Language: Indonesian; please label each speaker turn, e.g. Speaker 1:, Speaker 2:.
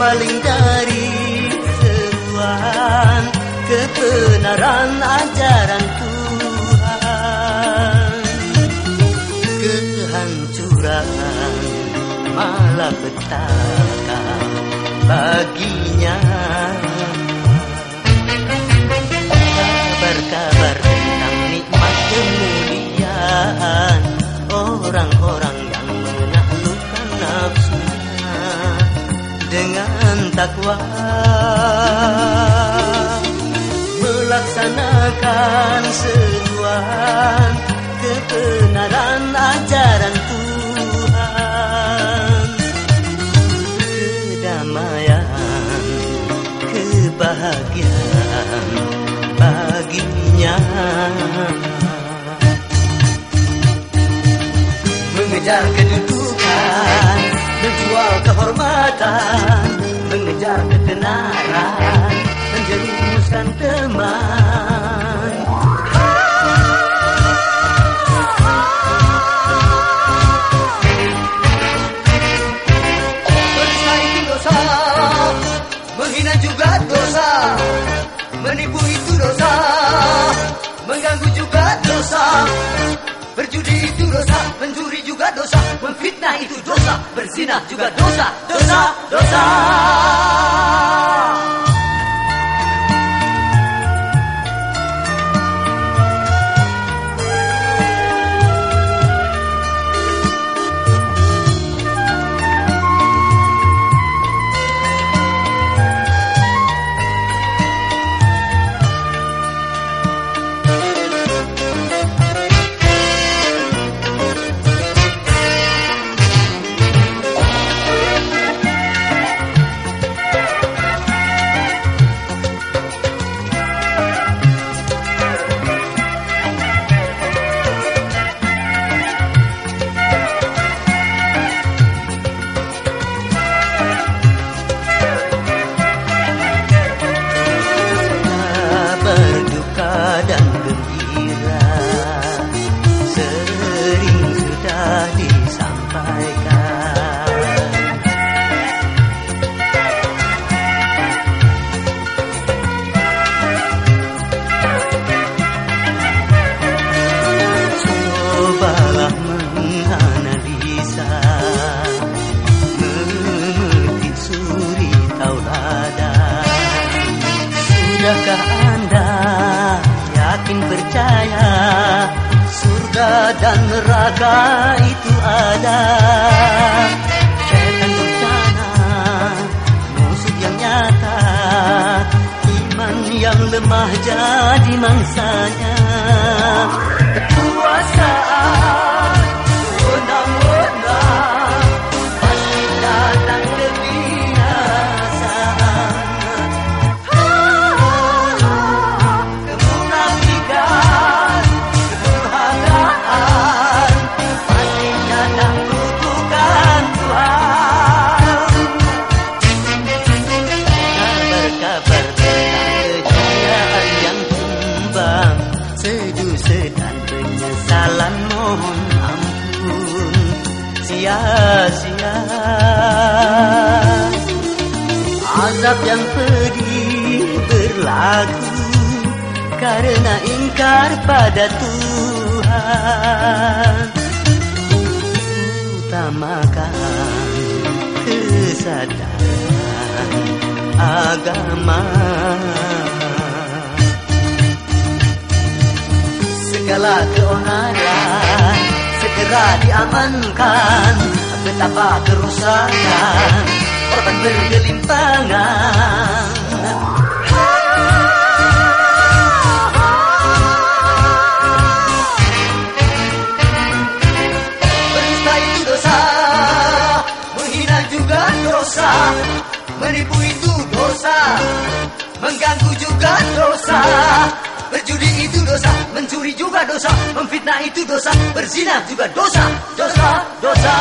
Speaker 1: paling dari seruan kebenaran ajaran Tuhan. Kehancuran malah petaka baginya. Dengan takwa. Melaksanakan seruan kebenaran ajaran Tuhan. Kedamaian kebahagiaan baginya. Mengejar kedudukan menjual kehormatan ketenaran menjerumuskan teman.
Speaker 2: Itu dosa Menghina juga dosa Menipu itu dosa Mengganggu juga dosa Berjudi itu dosa Mencuri juga dosa Memfitnah itu dosa Berzina juga dosa. Dosa, dosa.
Speaker 1: berduka Sudahkah anda yakin percaya Surga dan neraka itu ada? Setan bencana Musuh yang nyata Iman yang lemah jadi mangsanya mohon ampun, sia-sia. Azab yang pedih berlaku karena ingkar pada Tuhan. Utamakan kesadaran agama. Segala keonaran segera diamankan. Betapa kerusakan korban bergelimpangan.
Speaker 2: Itu dosa Menghina juga dosa Menipu itu dosa Mengganggu juga dosa Mencuri juga dosa Memfitnah itu dosa Berzina juga dosa Dosa, dosa